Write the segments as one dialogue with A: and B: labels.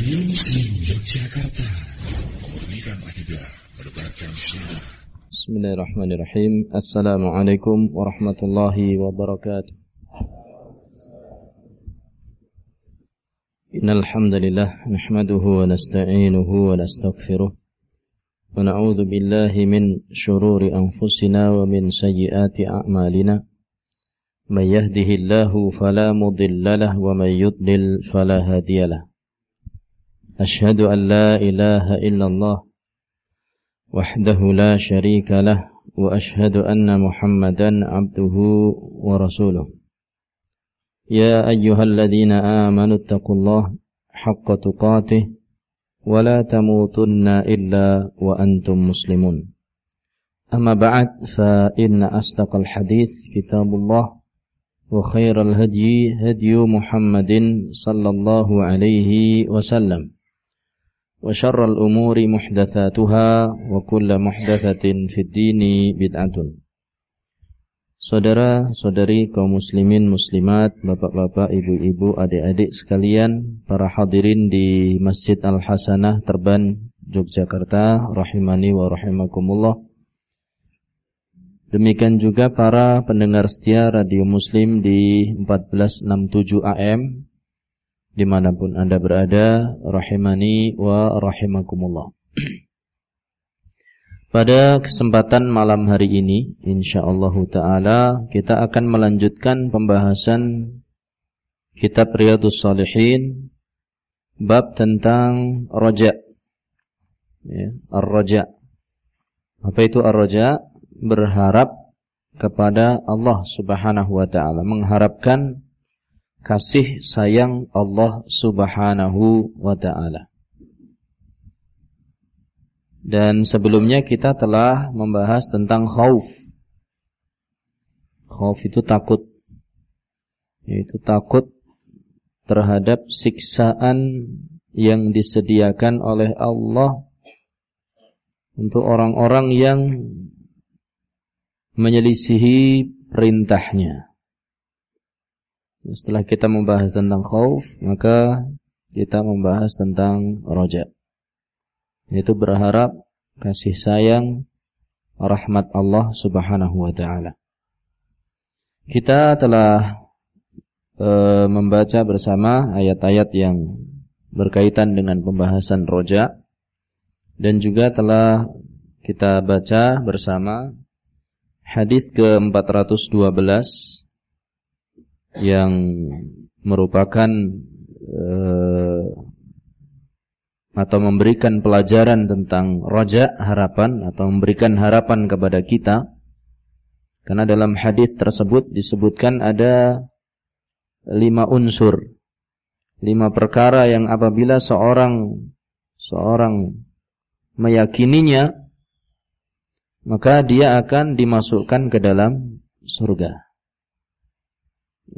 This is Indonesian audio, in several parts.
A: Radio Muslim Yogyakarta Memurnikan akidah Berbarkan sunnah
B: Bismillahirrahmanirrahim Assalamualaikum warahmatullahi wabarakatuh Innal hamdalillah nahmaduhu wa nasta'inuhu wa nastaghfiruh wa na'udzu billahi min shururi anfusina wa min sayyiati a'malina من يهده الله فلا مضل له ومن يضلل فلا هادي له أشهد أن لا إله إلا الله وحده لا شريك له وأشهد أن محمدا عبده ورسوله. يا أيها الذين آمنوا اتقوا الله حق تقاته ولا تموتن إلا وأنتم مسلمون. أما بعد فإن أصدق الحديث كتاب الله وخير الهدي هدي محمد صلى الله عليه وسلم. وشر الأمور محدثاتها وكل محدثة في الدين بدعة Saudara-saudari kaum muslimin muslimat, bapak-bapak, ibu-ibu, adik-adik sekalian, para hadirin di Masjid Al-Hasanah Terban Yogyakarta, rahimani wa rahimakumullah. Demikian juga para pendengar setia Radio Muslim di 1467 AM di mana pun Anda berada, rahimani wa rahimakumullah. Pada kesempatan malam hari ini, insyaallah taala kita akan melanjutkan pembahasan kitab Riyadhus Shalihin bab tentang roja. Ya, ar-raja. Apa itu ar-raja? berharap kepada Allah Subhanahu wa taala, mengharapkan kasih sayang Allah Subhanahu wa taala. Dan sebelumnya kita telah membahas tentang khauf. Khauf itu takut. Yaitu takut terhadap siksaan yang disediakan oleh Allah untuk orang-orang yang menyelisihi perintahnya. Setelah kita membahas tentang khauf, maka kita membahas tentang roja. Yaitu berharap kasih sayang rahmat Allah Subhanahu wa taala. Kita telah e, membaca bersama ayat-ayat yang berkaitan dengan pembahasan roja dan juga telah kita baca bersama Hadis ke-412 yang merupakan uh, atau memberikan pelajaran tentang roja harapan atau memberikan harapan kepada kita karena dalam hadis tersebut disebutkan ada lima unsur lima perkara yang apabila seorang seorang meyakininya maka dia akan dimasukkan ke dalam surga.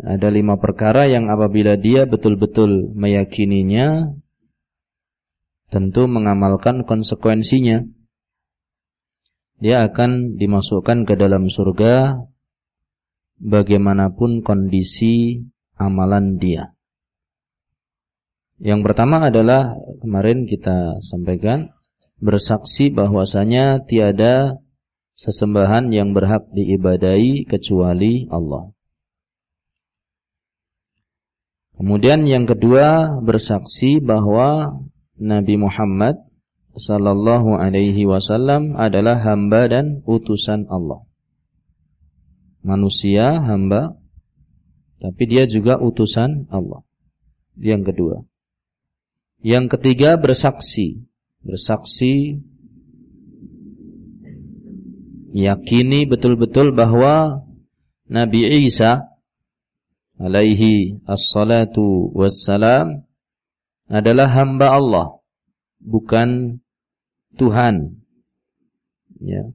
B: Ada lima perkara yang apabila dia betul-betul meyakininya, tentu mengamalkan konsekuensinya. Dia akan dimasukkan ke dalam surga bagaimanapun kondisi amalan dia. Yang pertama adalah kemarin kita sampaikan bersaksi bahwasanya tiada sesembahan yang berhak diibadai kecuali Allah. Kemudian yang kedua bersaksi bahwa Nabi Muhammad sallallahu alaihi wasallam adalah hamba dan utusan Allah. Manusia hamba tapi dia juga utusan Allah. Yang kedua. Yang ketiga bersaksi. Bersaksi yakini betul-betul bahwa Nabi Isa alaihi assalatu wassalam adalah hamba Allah bukan Tuhan. Ya.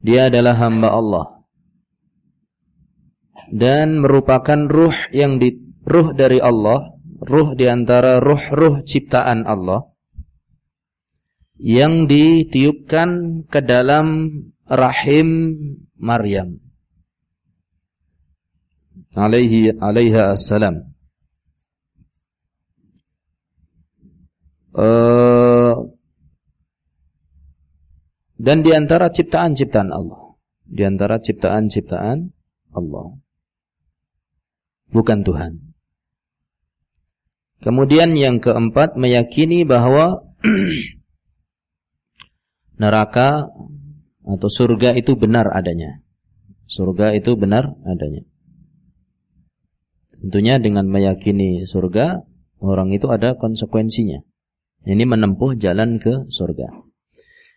B: Dia adalah hamba Allah. Dan merupakan ruh yang di ruh dari Allah ruh di antara ruh-ruh ciptaan Allah yang ditiupkan ke dalam rahim Maryam alaihi alaiha assalam uh, dan di antara ciptaan-ciptaan Allah. Di antara ciptaan-ciptaan Allah. Bukan Tuhan. Kemudian yang keempat meyakini bahwa neraka atau surga itu benar adanya. Surga itu benar adanya. Tentunya dengan meyakini surga, orang itu ada konsekuensinya. Ini menempuh jalan ke surga.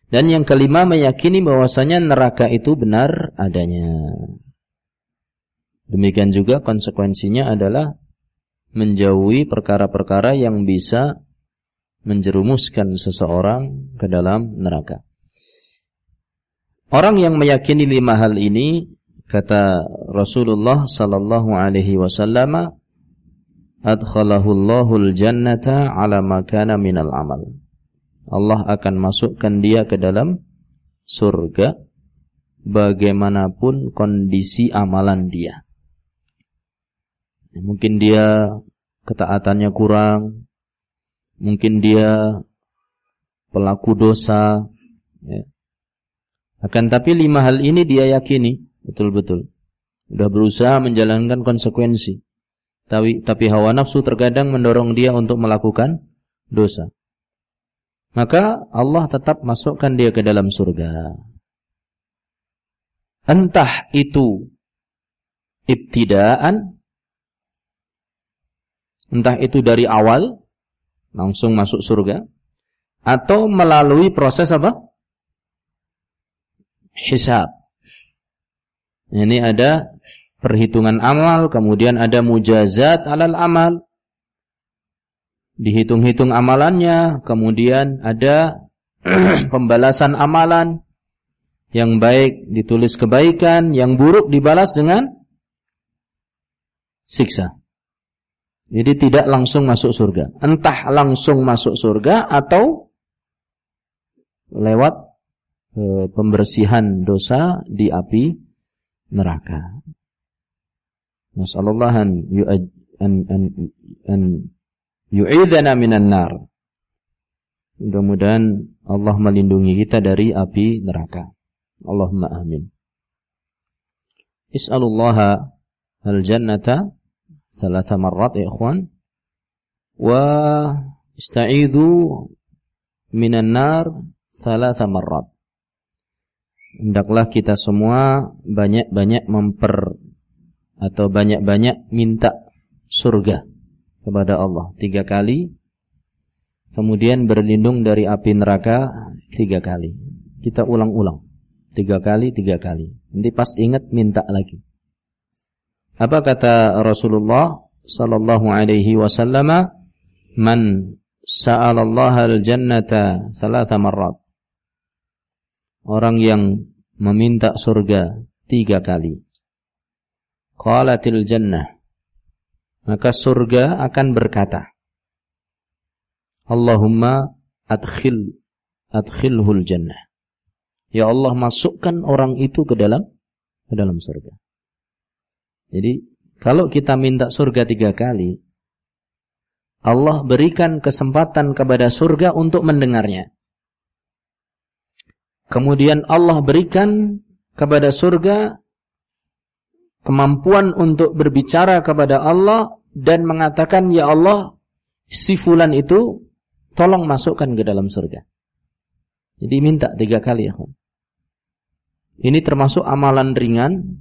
B: Dan yang kelima meyakini bahwasanya neraka itu benar adanya. Demikian juga konsekuensinya adalah menjauhi perkara-perkara yang bisa menjerumuskan seseorang ke dalam neraka. Orang yang meyakini lima hal ini kata Rasulullah sallallahu alaihi wasallam adkhalahu Allahul jannata ala ma kana minal amal. Allah akan masukkan dia ke dalam surga bagaimanapun kondisi amalan dia. Mungkin dia ketaatannya kurang, mungkin dia pelaku dosa, ya. akan tapi lima hal ini dia yakini betul-betul, sudah berusaha menjalankan konsekuensi, tapi tapi hawa nafsu terkadang mendorong dia untuk melakukan dosa. Maka Allah tetap masukkan dia ke dalam surga. Entah itu ibtidaan entah itu dari awal langsung masuk surga atau melalui proses apa? Hisab. Ini ada perhitungan amal, kemudian ada mujazat alal amal. Dihitung-hitung amalannya, kemudian ada pembalasan amalan yang baik ditulis kebaikan, yang buruk dibalas dengan siksa. Jadi tidak langsung masuk surga. Entah langsung masuk surga atau lewat e, pembersihan dosa di api neraka. Nasallallahu an an an an minan nar. Mudah-mudahan Allah melindungi kita dari api neraka. Allahumma amin. Is'alullaha al-jannata thalatha marrat ya ikhwan. Wa ista'idhu minan nar thalatha marrat hendaklah kita semua banyak-banyak memper atau banyak-banyak minta surga kepada Allah. Tiga kali. Kemudian berlindung dari api neraka tiga kali. Kita ulang-ulang. Tiga kali tiga kali. Nanti pas ingat minta lagi. Apa kata Rasulullah sallallahu alaihi wasallam? Man sa'alallaha al-jannata thalatha marrat. Orang yang meminta surga tiga kali. Qalatil jannah. Maka surga akan berkata, Allahumma adkhil adkhilhul jannah. Ya Allah masukkan orang itu ke dalam ke dalam surga. Jadi kalau kita minta surga tiga kali, Allah berikan kesempatan kepada surga untuk mendengarnya. Kemudian Allah berikan kepada surga kemampuan untuk berbicara kepada Allah dan mengatakan, Ya Allah, si fulan itu tolong masukkan ke dalam surga. Jadi minta tiga kali ya. Ini termasuk amalan ringan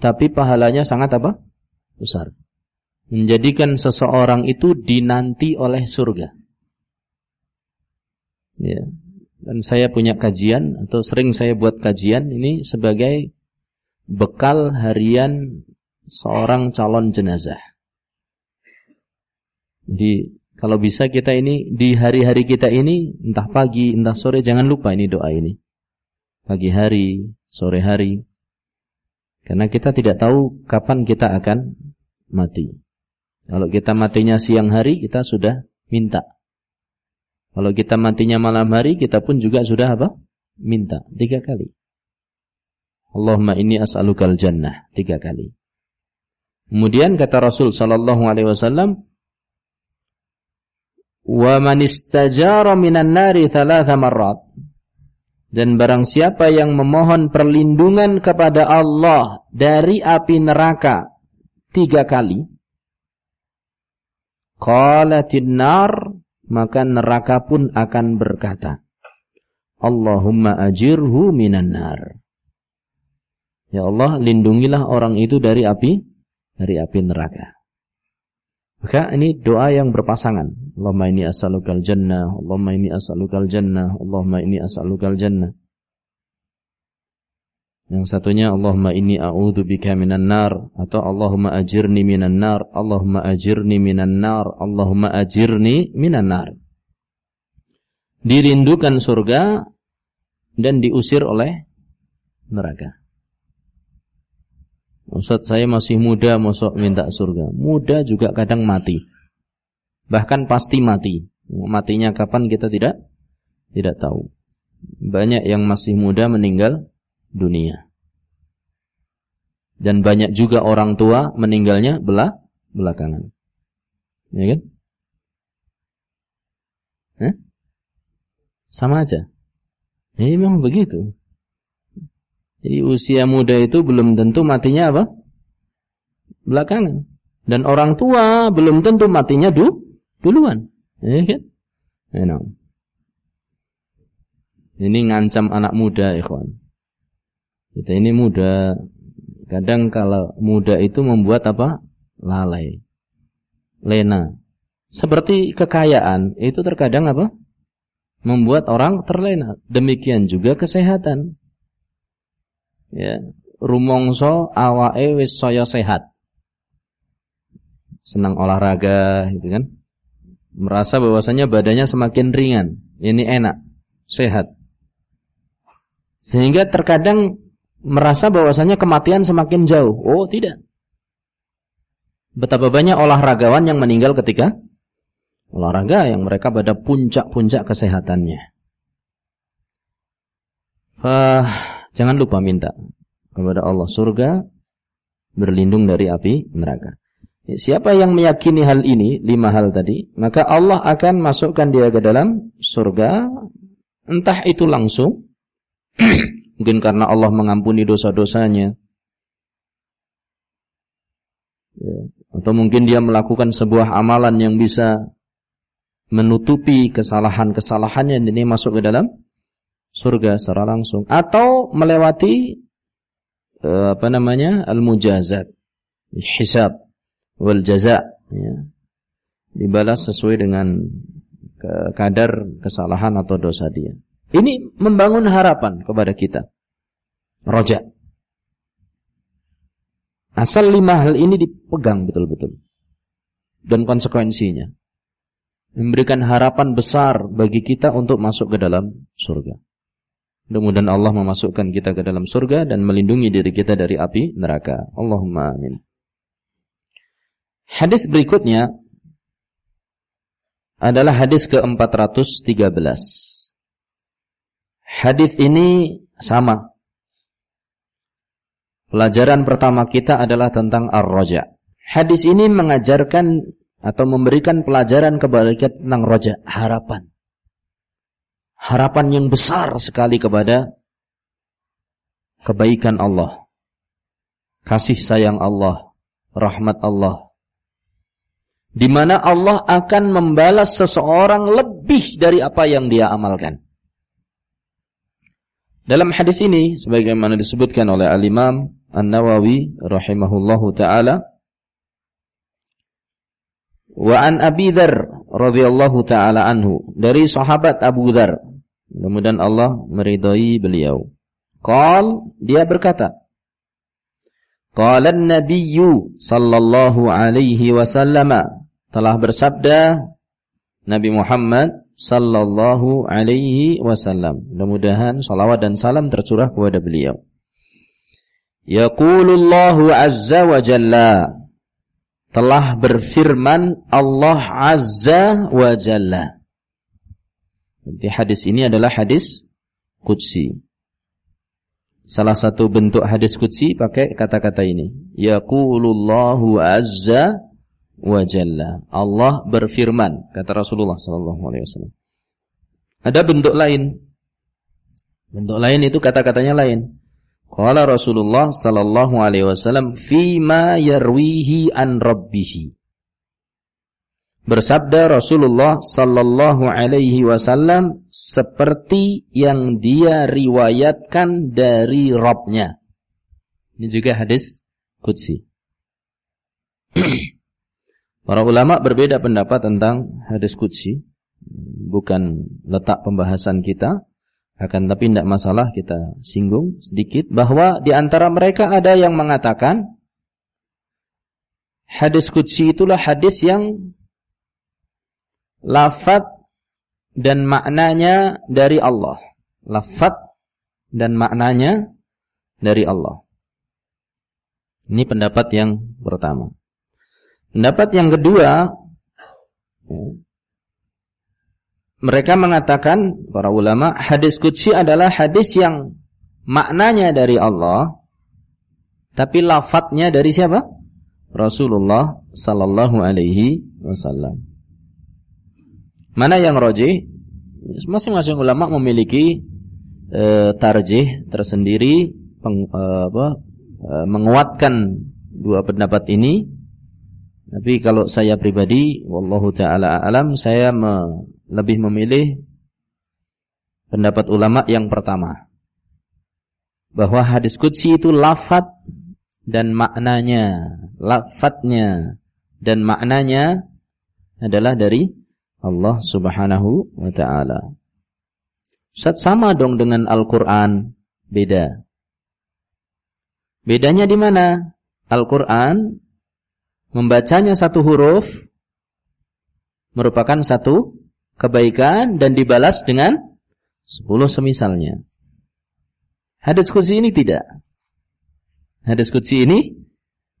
B: tapi pahalanya sangat apa? Besar. Menjadikan seseorang itu dinanti oleh surga. Ya. Dan saya punya kajian atau sering saya buat kajian ini sebagai bekal harian seorang calon jenazah. Jadi kalau bisa kita ini di hari-hari kita ini entah pagi entah sore jangan lupa ini doa ini. Pagi hari, sore hari karena kita tidak tahu kapan kita akan mati. Kalau kita matinya siang hari, kita sudah minta. Kalau kita matinya malam hari, kita pun juga sudah apa? Minta. Tiga kali. Allahumma inni as'alukal jannah. Tiga kali. Kemudian kata Rasul sallallahu alaihi wasallam, Wa man istajara minan nari thalatha marrat. Dan barang siapa yang memohon perlindungan kepada Allah dari api neraka tiga kali. Qalatin nar, maka neraka pun akan berkata, Allahumma ajirhu minan nar. Ya Allah, lindungilah orang itu dari api dari api neraka. Maka ini doa yang berpasangan. Allahumma inni as'alukal jannah, Allahumma inni as'alukal jannah, Allahumma inni as'alukal jannah. Yang satunya Allahumma inni a'udzubika minan nar atau Allahumma ajirni minan nar, Allahumma ajirni minan nar, Allahumma ajirni minan nar. Dirindukan surga dan diusir oleh neraka. Ustaz saya masih muda masuk minta surga. Muda juga kadang mati. Bahkan pasti mati. Matinya kapan kita tidak tidak tahu. Banyak yang masih muda meninggal dunia. Dan banyak juga orang tua meninggalnya belah belakangan. Ya kan? Eh? Sama aja. Ya memang begitu. Jadi usia muda itu belum tentu matinya apa? Belakangan. Dan orang tua belum tentu matinya du duluan. Ya kan? Know. Ini ngancam anak muda, ikhwan. Kita ini muda. Kadang kalau muda itu membuat apa? Lalai. Lena. Seperti kekayaan, itu terkadang apa? Membuat orang terlena. Demikian juga kesehatan ya rumongso awake wis saya sehat senang olahraga gitu kan merasa bahwasanya badannya semakin ringan ini enak sehat sehingga terkadang merasa bahwasanya kematian semakin jauh. Oh tidak. Betapa banyak olahragawan yang meninggal ketika olahraga yang mereka pada puncak-puncak kesehatannya. Fah Jangan lupa minta kepada Allah surga berlindung dari api neraka. Siapa yang meyakini hal ini, lima hal tadi, maka Allah akan masukkan dia ke dalam surga, entah itu langsung, mungkin karena Allah mengampuni dosa-dosanya, ya, atau mungkin dia melakukan sebuah amalan yang bisa menutupi kesalahan-kesalahannya, dan ini masuk ke dalam surga secara langsung. Atau melewati uh, apa namanya al-mujazat hisab wal jaza ya. dibalas sesuai dengan kadar kesalahan atau dosa dia ini membangun harapan kepada kita roja asal lima hal ini dipegang betul-betul dan konsekuensinya memberikan harapan besar bagi kita untuk masuk ke dalam surga Mudah-mudahan Allah memasukkan kita ke dalam surga dan melindungi diri kita dari api neraka. Allahumma amin. Hadis berikutnya adalah hadis ke-413. Hadis ini sama. Pelajaran pertama kita adalah tentang ar-raja. Hadis ini mengajarkan atau memberikan pelajaran kepada kita tentang roja, harapan harapan yang besar sekali kepada kebaikan Allah, kasih sayang Allah, rahmat Allah. Di mana Allah akan membalas seseorang lebih dari apa yang dia amalkan. Dalam hadis ini sebagaimana disebutkan oleh Al-Imam An-Nawawi rahimahullahu taala wa an Abi Dzar radhiyallahu taala anhu dari sahabat Abu Dzar Mudah-mudahan Allah meridai beliau. Qal dia berkata, Qala an-nabiyyu sallallahu alaihi wasallam telah bersabda Nabi Muhammad sallallahu alaihi wasallam. Mudah-mudahan salawat dan salam tercurah kepada beliau. Yaqulullahu azza wa jalla telah berfirman Allah azza wa jalla Jadi hadis ini adalah hadis Qudsi. Salah satu bentuk hadis Qudsi pakai kata-kata ini. Yaqulullahu azza wa jalla. Allah berfirman, kata Rasulullah sallallahu alaihi wasallam. Ada bentuk lain. Bentuk lain itu kata-katanya lain. Qala Rasulullah sallallahu alaihi wasallam ma yarwihi an rabbih. Bersabda Rasulullah sallallahu alaihi wasallam seperti yang dia riwayatkan dari Rabbnya. Ini juga hadis qudsi. Para ulama berbeda pendapat tentang hadis qudsi. Bukan letak pembahasan kita. Akan tapi tidak masalah kita singgung sedikit bahwa di antara mereka ada yang mengatakan hadis qudsi itulah hadis yang lafaz dan maknanya dari Allah. Lafaz dan maknanya dari Allah. Ini pendapat yang pertama. Pendapat yang kedua mereka mengatakan para ulama hadis qudsi adalah hadis yang maknanya dari Allah tapi lafadznya dari siapa? Rasulullah sallallahu alaihi wasallam. Mana yang roji? Masing-masing ulama memiliki e, tarjih tersendiri peng, e, apa, e, menguatkan dua pendapat ini. Tapi kalau saya pribadi, wallahu taala alam, saya me, lebih memilih pendapat ulama yang pertama. Bahwa hadis qudsi itu lafad dan maknanya, lafadnya dan maknanya adalah dari Allah Subhanahu wa taala. Ustaz sama dong dengan Al-Qur'an, beda. Bedanya di mana? Al-Qur'an membacanya satu huruf merupakan satu kebaikan dan dibalas dengan sepuluh semisalnya. Hadis kudsi ini tidak. Hadis kudsi ini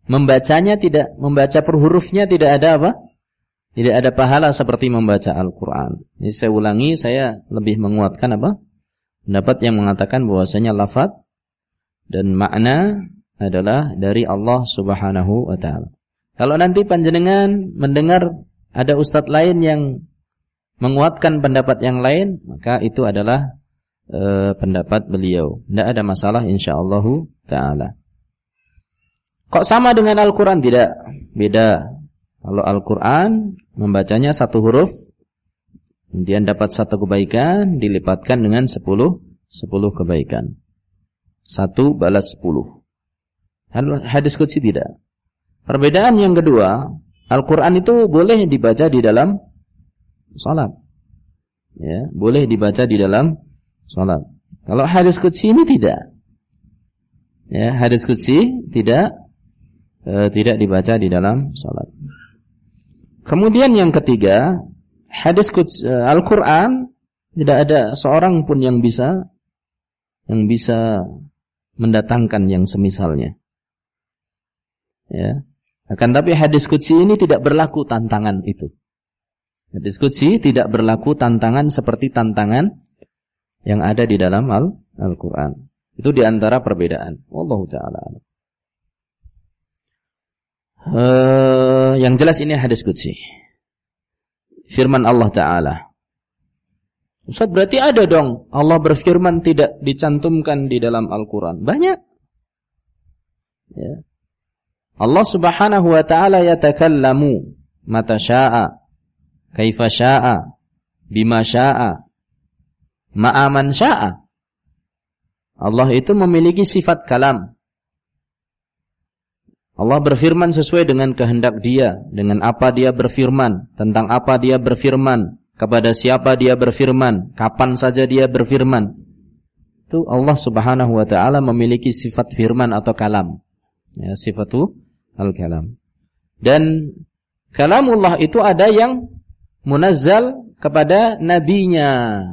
B: membacanya tidak, membaca per hurufnya tidak ada apa? Tidak ada pahala seperti membaca Al-Quran. Jadi saya ulangi, saya lebih menguatkan apa? Pendapat yang mengatakan bahwasanya lafad dan makna adalah dari Allah Subhanahu wa taala. Kalau nanti panjenengan mendengar ada ustadz lain yang menguatkan pendapat yang lain, maka itu adalah e, pendapat beliau. Tidak ada masalah insyaallah taala. Kok sama dengan Al-Qur'an? Tidak, beda. Kalau Al-Qur'an membacanya satu huruf kemudian dapat satu kebaikan dilipatkan dengan sepuluh sepuluh kebaikan. Satu balas sepuluh. Hadis qudsi tidak. Perbedaan yang kedua, Al-Qur'an itu boleh dibaca di dalam salat. Ya, boleh dibaca di dalam salat. Kalau hadis qudsi ini tidak. Ya, hadis qudsi tidak e, tidak dibaca di dalam salat. Kemudian yang ketiga, hadis qudsi e, Al-Qur'an tidak ada seorang pun yang bisa yang bisa mendatangkan yang semisalnya. Ya. Akan tapi hadis qudsi ini tidak berlaku tantangan itu. Hadis Qudsi tidak berlaku tantangan seperti tantangan yang ada di dalam Al-Quran. Itu di antara perbedaan. Wallahu ta'ala. Uh, yang jelas ini hadis Qudsi. Firman Allah Ta'ala. Ustaz berarti ada dong Allah berfirman tidak dicantumkan di dalam Al-Quran. Banyak. Ya. Allah subhanahu wa ta'ala yatakallamu mata sya'a kaifa sya'a bima sya'a ma'aman sya'a. Allah itu memiliki sifat kalam. Allah berfirman sesuai dengan kehendak dia dengan apa dia berfirman tentang apa dia berfirman kepada siapa dia berfirman kapan saja dia berfirman. Itu Allah Subhanahu wa taala memiliki sifat firman atau kalam. Ya sifatu al-kalam dan kalamullah itu ada yang munazzal kepada nabinya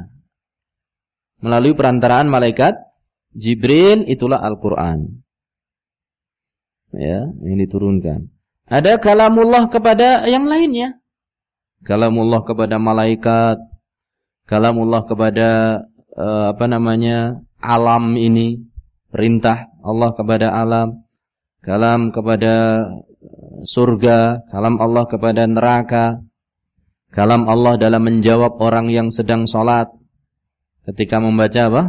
B: melalui perantaraan malaikat Jibril itulah Al-Qur'an. Ya, yang diturunkan. Ada kalamullah kepada yang lainnya. Kalamullah kepada malaikat, kalamullah kepada uh, apa namanya? alam ini, perintah Allah kepada alam, kalam kepada surga, kalam Allah kepada neraka, kalam Allah dalam menjawab orang yang sedang sholat ketika membaca apa?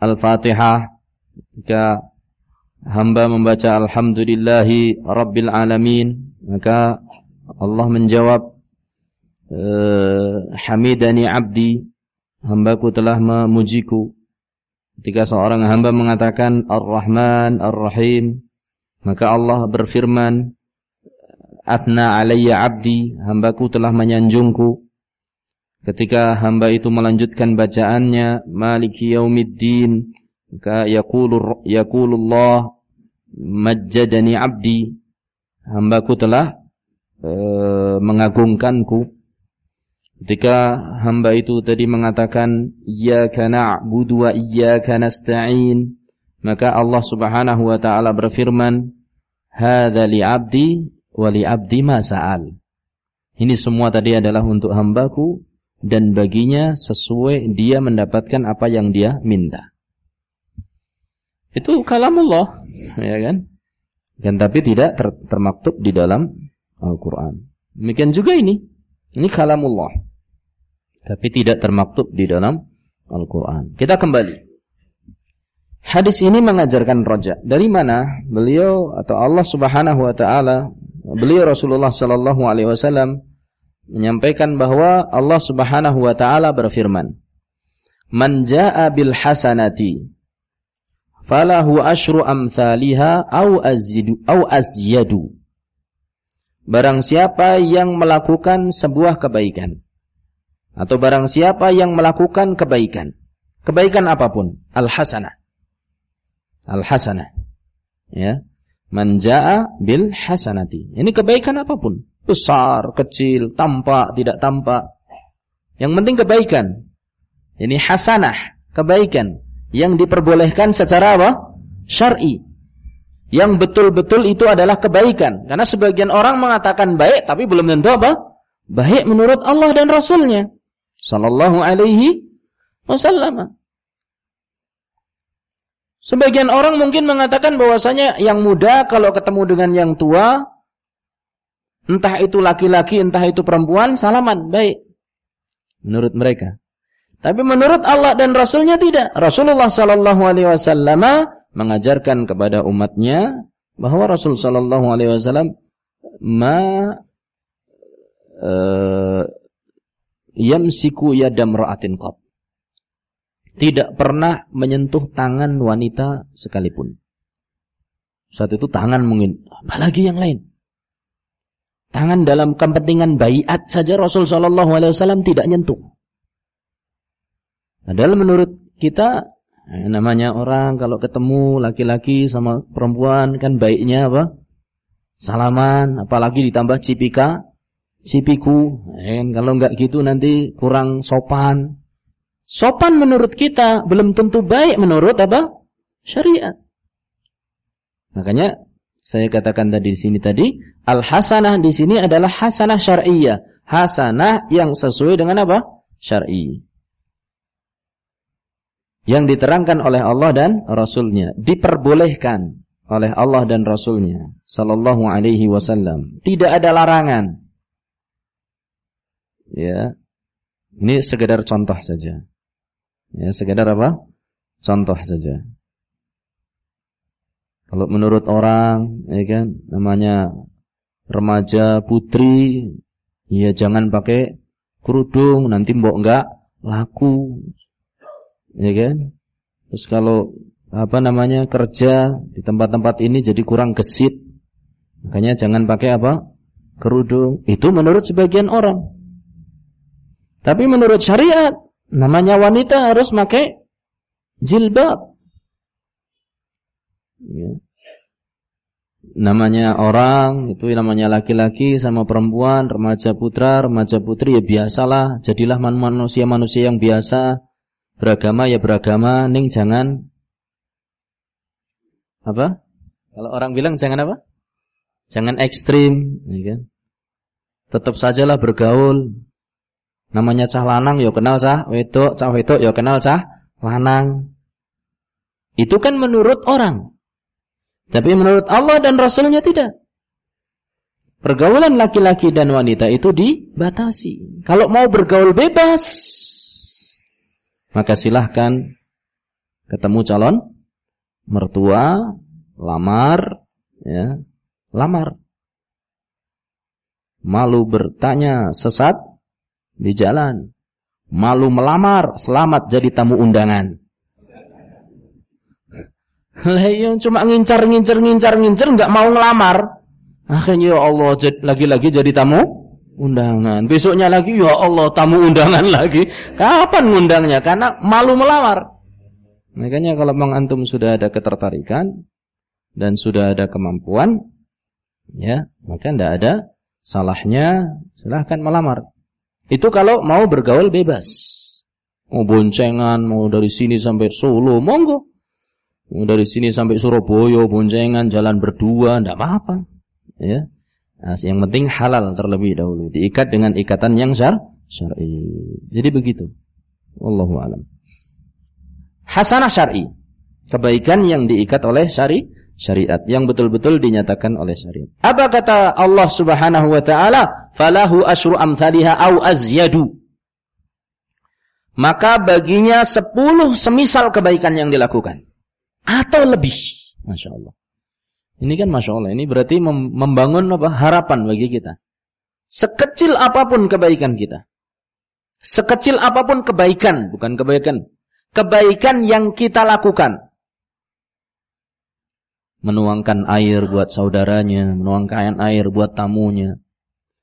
B: Al-Fatihah, ketika hamba membaca Alhamdulillahi Rabbil Alamin, maka Allah menjawab uh, Hamidani Abdi, hambaku telah memujiku. Ketika seorang hamba mengatakan Ar-Rahman Ar-Rahim, maka Allah berfirman, Athna alayya abdi, hambaku telah menyanjungku. Ketika hamba itu melanjutkan bacaannya, Maliki yaumiddin, maka yaqulu yaqulullah majjadani abdi, hambaku telah uh, mengagungkanku. Ketika hamba itu tadi mengatakan iyyaka na'budu wa iyyaka nasta'in maka Allah Subhanahu wa taala berfirman hadza li 'abdi wa li 'abdi ma sa'al Ini semua tadi adalah untuk hambaku dan baginya sesuai dia mendapatkan apa yang dia minta. Itu kalamullah, ya kan? Dan tapi tidak ter termaktub di dalam Al-Qur'an. Demikian juga ini. Ini kalamullah. Tapi tidak termaktub di dalam Al-Quran. Kita kembali. Hadis ini mengajarkan roja. Dari mana beliau atau Allah Subhanahu Wa Taala, beliau Rasulullah Sallallahu Alaihi Wasallam menyampaikan bahwa Allah Subhanahu Wa Taala berfirman, "Man bil hasanati, falahu ashru amthaliha au azidu au azyadu." Barang siapa yang melakukan sebuah kebaikan atau barang siapa yang melakukan kebaikan, kebaikan apa pun, al-hasanah. Al-hasanah. Ya. Man jaa bil hasanati. Ini kebaikan apa pun, besar, kecil, tampak, tidak tampak. Yang penting kebaikan. Ini hasanah, kebaikan yang diperbolehkan secara apa? Syar'i yang betul-betul itu adalah kebaikan. Karena sebagian orang mengatakan baik, tapi belum tentu apa? Baik menurut Allah dan Rasulnya. Sallallahu alaihi wasallam. Sebagian orang mungkin mengatakan bahwasanya yang muda kalau ketemu dengan yang tua, entah itu laki-laki, entah itu perempuan, salaman, baik. Menurut mereka. Tapi menurut Allah dan Rasulnya tidak. Rasulullah Sallallahu Alaihi Wasallam mengajarkan kepada umatnya bahwa Rasul sallallahu alaihi wasallam ma uh, yamsiku yadam ra'atin qat. Tidak pernah menyentuh tangan wanita sekalipun. Saat itu tangan mungkin, apalagi yang lain. Tangan dalam kepentingan bayat saja Rasul sallallahu alaihi wasallam tidak nyentuh. Padahal menurut kita Nah, namanya orang kalau ketemu laki-laki sama perempuan kan baiknya apa? Salaman, apalagi ditambah cipika, cipiku. Eh, kalau enggak gitu nanti kurang sopan. Sopan menurut kita belum tentu baik menurut apa? Syariat. Makanya saya katakan tadi di sini tadi, al hasanah di sini adalah hasanah syar'iyyah, hasanah yang sesuai dengan apa? Syar'i. Yang diterangkan oleh Allah dan Rasulnya. Diperbolehkan oleh Allah dan Rasulnya. Sallallahu Alaihi Wasallam. Tidak ada larangan. Ya. Ini sekedar contoh saja ya sekedar apa contoh saja kalau menurut orang ya kan namanya remaja putri ya jangan pakai kerudung nanti mbok enggak laku ya kan? Terus kalau apa namanya kerja di tempat-tempat ini jadi kurang gesit, makanya jangan pakai apa kerudung. Itu menurut sebagian orang. Tapi menurut syariat, namanya wanita harus pakai jilbab. Ya. Namanya orang, itu namanya laki-laki sama perempuan, remaja putra, remaja putri ya biasalah, jadilah manusia-manusia yang biasa beragama ya beragama, ning jangan apa? Kalau orang bilang jangan apa? Jangan ekstrim, ya kan? Tetap sajalah bergaul. Namanya cah lanang ya kenal cah wedok, cah wedok ya kenal cah lanang. Itu kan menurut orang. Tapi menurut Allah dan Rasulnya tidak. pergaulan laki-laki dan wanita itu dibatasi. Kalau mau bergaul bebas, maka silahkan ketemu calon mertua, lamar, ya, lamar. Malu bertanya sesat di jalan. Malu melamar, selamat jadi tamu undangan. Lah yang cuma ngincar ngincar ngincar ngincar nggak mau ngelamar. Akhirnya ya Allah lagi-lagi jadi tamu undangan. Besoknya lagi ya Allah tamu undangan lagi. Kapan ngundangnya? Karena malu melamar. Makanya kalau Bang Antum sudah ada ketertarikan dan sudah ada kemampuan, ya maka tidak ada salahnya silahkan melamar. Itu kalau mau bergaul bebas. Mau boncengan, mau dari sini sampai Solo, monggo. Mau dari sini sampai Surabaya, boncengan, jalan berdua, tidak apa-apa. Ya. Nah, yang penting halal terlebih dahulu, diikat dengan ikatan yang syar syar'i. Jadi begitu. Wallahu alam. Hasanah syar'i. Kebaikan yang diikat oleh syari syariat yang betul-betul dinyatakan oleh syariat. Apa kata Allah Subhanahu wa taala? Falahu asyru amsalha au azyadu. Maka baginya sepuluh semisal kebaikan yang dilakukan atau lebih. Masya Allah. Ini kan Masya Allah. Ini berarti membangun apa? harapan bagi kita. Sekecil apa pun kebaikan kita. Sekecil apa pun kebaikan. Bukan kebaikan. Kebaikan yang kita lakukan menuangkan air buat saudaranya, menuangkan air buat tamunya,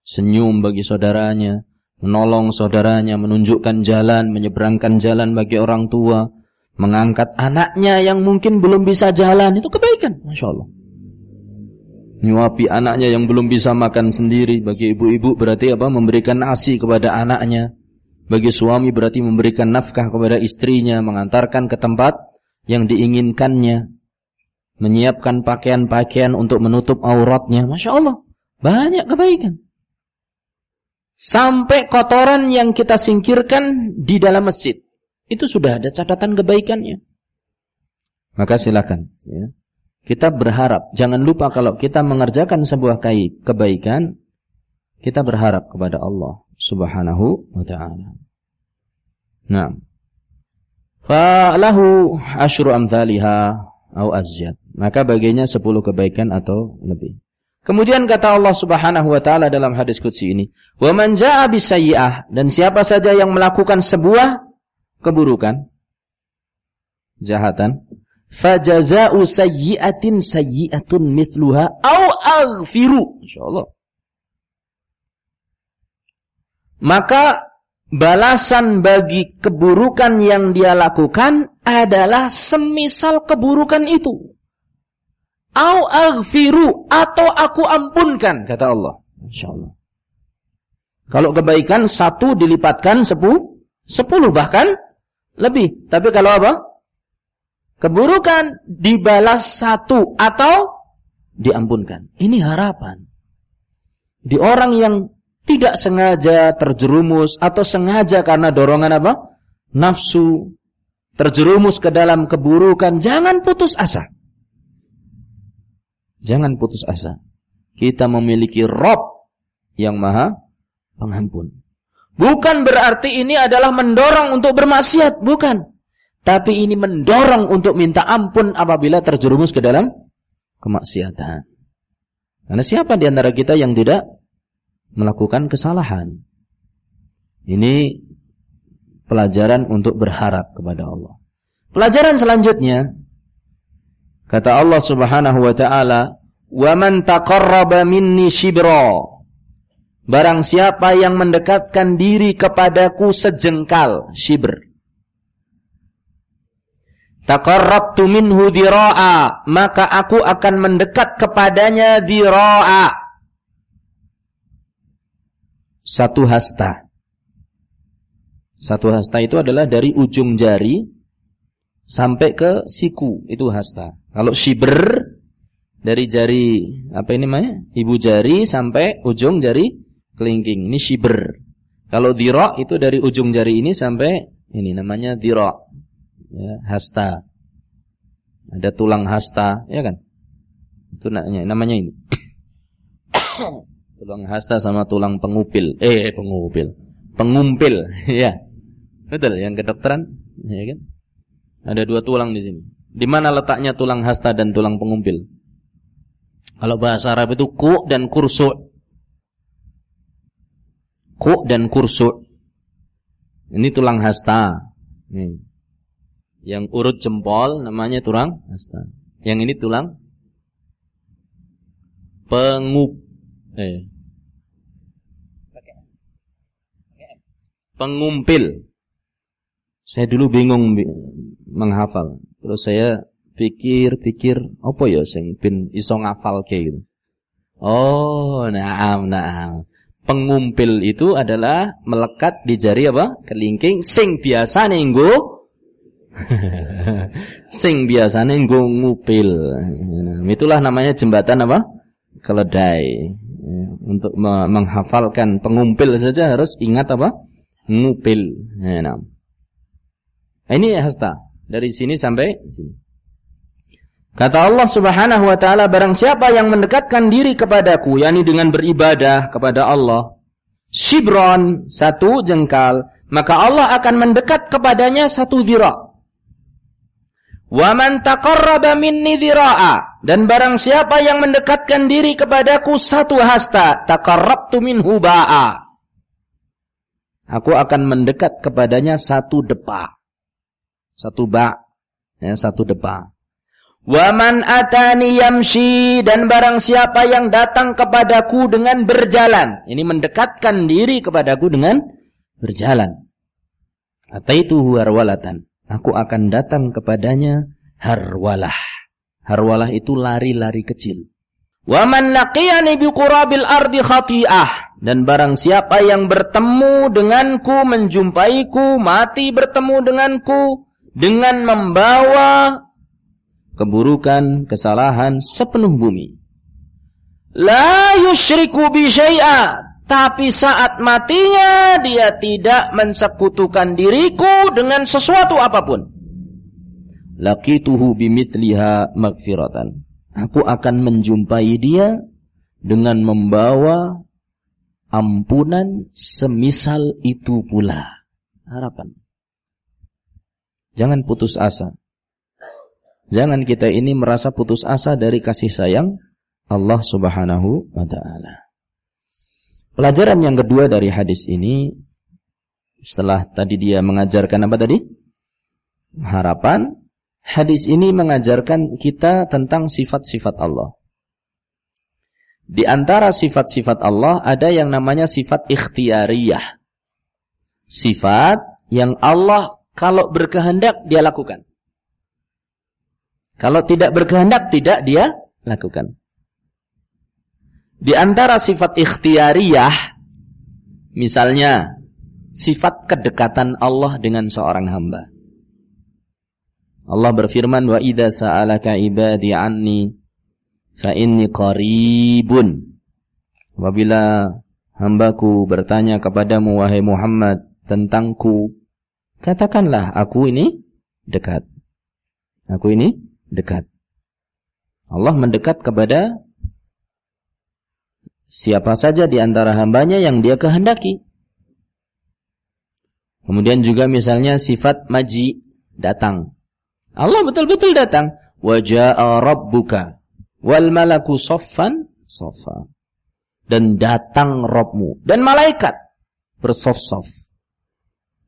B: senyum bagi saudaranya, menolong saudaranya, menunjukkan jalan, menyeberangkan jalan bagi orang tua, mengangkat anaknya yang mungkin belum bisa jalan, itu kebaikan, Masya Allah. Nyuapi anaknya yang belum bisa makan sendiri, bagi ibu-ibu berarti apa? Memberikan nasi kepada anaknya. Bagi suami berarti memberikan nafkah kepada istrinya, mengantarkan ke tempat yang diinginkannya menyiapkan pakaian-pakaian untuk menutup auratnya. Masya Allah, banyak kebaikan. Sampai kotoran yang kita singkirkan di dalam masjid. Itu sudah ada catatan kebaikannya. Maka silakan. Ya. Kita berharap, jangan lupa kalau kita mengerjakan sebuah kebaikan, kita berharap kepada Allah subhanahu wa ta'ala. Nah. Falahu asyru amthaliha au azjad. Maka baginya 10 kebaikan atau lebih. Kemudian kata Allah Subhanahu wa taala dalam hadis qudsi ini, "Wa man jaa'a bisayyi'ah" dan siapa saja yang melakukan sebuah keburukan, jahatan, fajaza'u sayyi'atin sayyi'atun mithluha au aghfiru. Insyaallah. Maka balasan bagi keburukan yang dia lakukan adalah semisal keburukan itu. Au aghfiru atau aku ampunkan kata Allah. Insyaallah. Kalau kebaikan satu dilipatkan sepuluh, sepuluh bahkan lebih. Tapi kalau apa? Keburukan dibalas satu atau diampunkan. Ini harapan. Di orang yang tidak sengaja terjerumus atau sengaja karena dorongan apa? Nafsu terjerumus ke dalam keburukan, jangan putus asa. Jangan putus asa. Kita memiliki Rob yang maha pengampun. Bukan berarti ini adalah mendorong untuk bermaksiat, bukan. Tapi ini mendorong untuk minta ampun apabila terjerumus ke dalam kemaksiatan. Karena siapa di antara kita yang tidak melakukan kesalahan. Ini pelajaran untuk berharap kepada Allah. Pelajaran selanjutnya kata Allah Subhanahu wa taala, "Wa man taqarraba minni shibra" Barang siapa yang mendekatkan diri kepadaku sejengkal, shibr. Taqarrabtu minhu dhira'a, maka aku akan mendekat kepadanya dhira'a satu hasta. Satu hasta itu adalah dari ujung jari sampai ke siku, itu hasta. Kalau shiber dari jari apa ini namanya? Ibu jari sampai ujung jari kelingking. Ini shiber. Kalau dira itu dari ujung jari ini sampai ini namanya dira. Ya, hasta. Ada tulang hasta, ya kan? Itu namanya, namanya ini. Tulang hasta sama tulang pengupil. Eh, pengupil. Pengumpil, ya. Betul, yang kedokteran, ya kan? Ada dua tulang di sini. Di mana letaknya tulang hasta dan tulang pengumpil? Kalau bahasa Arab itu ku dan kursu. Ku dan kursu. Ini tulang hasta. Nih. Yang urut jempol namanya tulang hasta. Yang ini tulang pengup eh pengumpil. Saya dulu bingung menghafal. Terus saya pikir-pikir apa ya sing bin iso ngafal kayak gitu. Oh, naam, naam. Pengumpil itu adalah melekat di jari apa? Kelingking sing biasa nggo sing biasa nggo ngupil. Itulah namanya jembatan apa? Keledai. Untuk menghafalkan pengumpil saja harus ingat apa? Ngupil. Nah. Ini hasta. Dari sini sampai sini. Kata Allah Subhanahu wa taala barang siapa yang mendekatkan diri kepadaku yakni dengan beribadah kepada Allah shibron satu jengkal maka Allah akan mendekat kepadanya satu zira. Wa man taqarraba minni dhira'a dan barang siapa yang mendekatkan diri kepadaku satu hasta taqarrabtu minhu ba'a. Aku akan mendekat kepadanya satu depa. Satu ba, ya, satu depa. Waman atani yamshi dan barang siapa yang datang kepadaku dengan berjalan. Ini mendekatkan diri kepadaku dengan berjalan. itu harwalatan. Aku akan datang kepadanya harwalah. Harwalah itu lari-lari kecil. Waman laqiyani biqurabil ardi khati'ah. Dan barang siapa yang bertemu denganku, menjumpaiku, mati bertemu denganku, dengan membawa keburukan, kesalahan sepenuh bumi. La yushriku bi syai'a. Tapi saat matinya dia tidak mensekutukan diriku dengan sesuatu apa pun. Laqituhu bimithliha magfiratan. Aku akan menjumpai dia dengan membawa ampunan semisal itu pula. Harapan. Jangan putus asa. Jangan kita ini merasa putus asa dari kasih sayang Allah Subhanahu wa taala. Pelajaran yang kedua dari hadis ini setelah tadi dia mengajarkan apa tadi? Harapan. Hadis ini mengajarkan kita tentang sifat-sifat Allah. Di antara sifat-sifat Allah ada yang namanya sifat ikhtiariyah. Sifat yang Allah kalau berkehendak dia lakukan. Kalau tidak berkehendak tidak dia lakukan. Di antara sifat ikhtiariyah misalnya sifat kedekatan Allah dengan seorang hamba. Allah berfirman wa idza sa'alaka ibadi anni fa inni qaribun. Apabila hambaku bertanya kepadamu wahai Muhammad tentangku Katakanlah aku ini dekat. Aku ini dekat. Allah mendekat kepada siapa saja di antara hambanya yang dia kehendaki. Kemudian juga misalnya sifat maji datang. Allah betul-betul datang. Waja'a rabbuka wal malaku soffan sofa. Dan datang Robmu dan malaikat bersof-sof.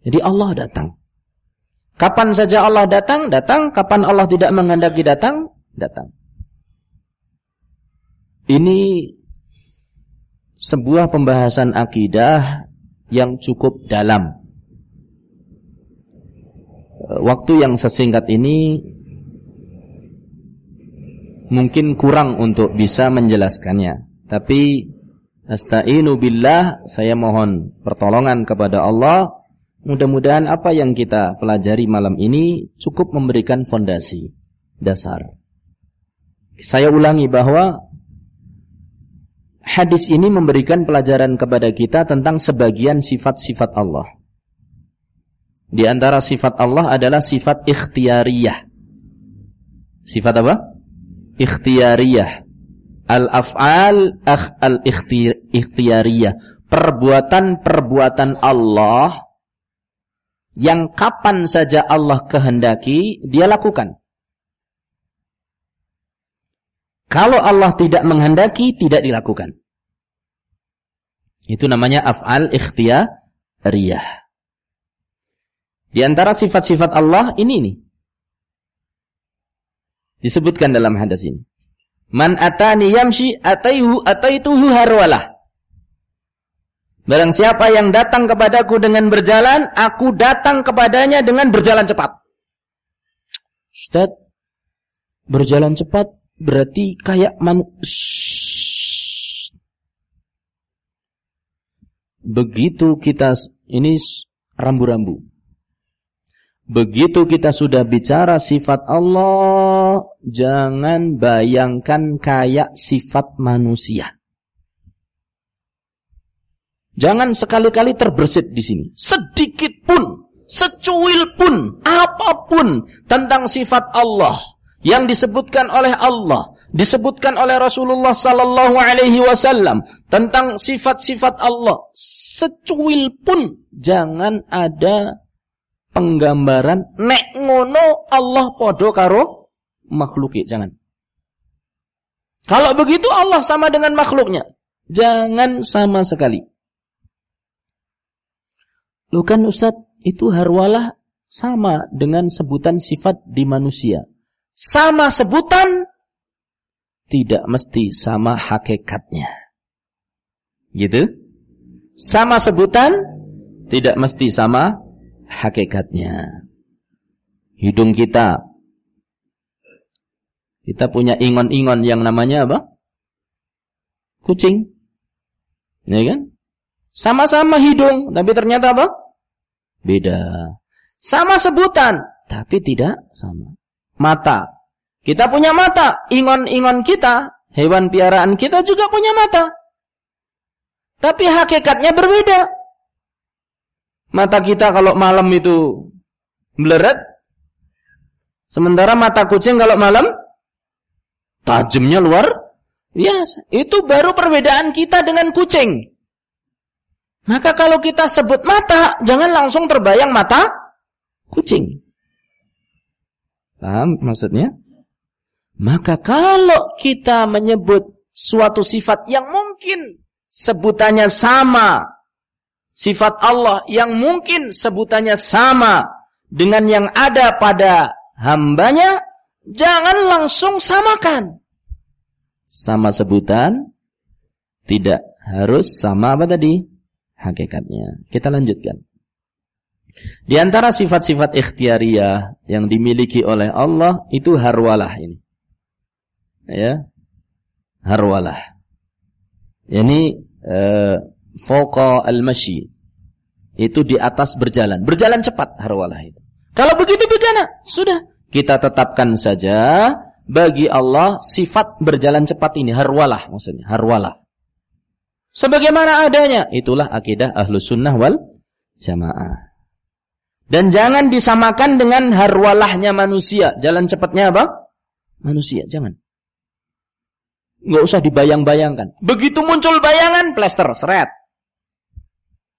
B: Jadi Allah datang. Kapan saja Allah datang, datang. Kapan Allah tidak menghendaki datang, datang. Ini sebuah pembahasan akidah yang cukup dalam. Waktu yang sesingkat ini mungkin kurang untuk bisa menjelaskannya. Tapi astagfirullah billah, saya mohon pertolongan kepada Allah Mudah-mudahan apa yang kita pelajari malam ini cukup memberikan fondasi dasar. Saya ulangi bahwa hadis ini memberikan pelajaran kepada kita tentang sebagian sifat-sifat Allah. Di antara sifat Allah adalah sifat ikhtiariyah. Sifat apa? Ikhtiariyah. Al-af'al al-ikhtiyariyah. Perbuatan-perbuatan Allah yang kapan saja Allah kehendaki, dia lakukan. Kalau Allah tidak menghendaki, tidak dilakukan. Itu namanya af'al ikhtiyariyah. Di antara sifat-sifat Allah ini nih. Disebutkan dalam hadis ini. Man atani yamshi ataihu ataituhu harwalah. Barang siapa yang datang kepadaku dengan berjalan, aku datang kepadanya dengan berjalan cepat. Ustaz, berjalan cepat berarti kayak man Begitu kita ini rambu-rambu. Begitu kita sudah bicara sifat Allah, jangan bayangkan kayak sifat manusia. Jangan sekali-kali terbersit di sini. Sedikit pun, secuil pun, apa pun tentang sifat Allah yang disebutkan oleh Allah, disebutkan oleh Rasulullah sallallahu alaihi wasallam tentang sifat-sifat Allah, secuil pun jangan ada penggambaran nek ngono Allah podo karo makhluk jangan. Kalau begitu Allah sama dengan makhluknya. Jangan sama sekali. Lu kan Ustaz, itu harwalah sama dengan sebutan sifat di manusia. Sama sebutan, tidak mesti sama hakikatnya. Gitu? Sama sebutan, tidak mesti sama hakikatnya. Hidung kita. Kita punya ingon-ingon yang namanya apa? Kucing. Ya kan? Sama-sama hidung, tapi ternyata apa? Beda. Sama sebutan, tapi tidak sama. Mata. Kita punya mata, ingon-ingon kita, hewan piaraan kita juga punya mata. Tapi hakikatnya berbeda. Mata kita kalau malam itu meleret. Sementara mata kucing kalau malam tajamnya luar biasa. Itu baru perbedaan kita dengan kucing. Maka kalau kita sebut mata, jangan langsung terbayang mata kucing. Paham maksudnya? Maka kalau kita menyebut suatu sifat yang mungkin sebutannya sama sifat Allah yang mungkin sebutannya sama dengan yang ada pada hambanya, jangan langsung samakan. Sama sebutan, tidak harus sama apa tadi? Hakikatnya. Kita lanjutkan. Di antara sifat-sifat ikhtiariyah yang dimiliki oleh Allah itu harwalah ini. Ya. Harwalah. Ini eh, al-mashi. Itu di atas berjalan. Berjalan cepat harwalah itu. Kalau begitu bagaimana? Sudah. Kita tetapkan saja bagi Allah sifat berjalan cepat ini. Harwalah maksudnya. Harwalah. Sebagaimana adanya. Itulah akidah ahlu sunnah wal jamaah. Dan jangan disamakan dengan harwalahnya manusia. Jalan cepatnya apa? Manusia. Jangan. Nggak usah dibayang-bayangkan. Begitu muncul bayangan, plester, seret.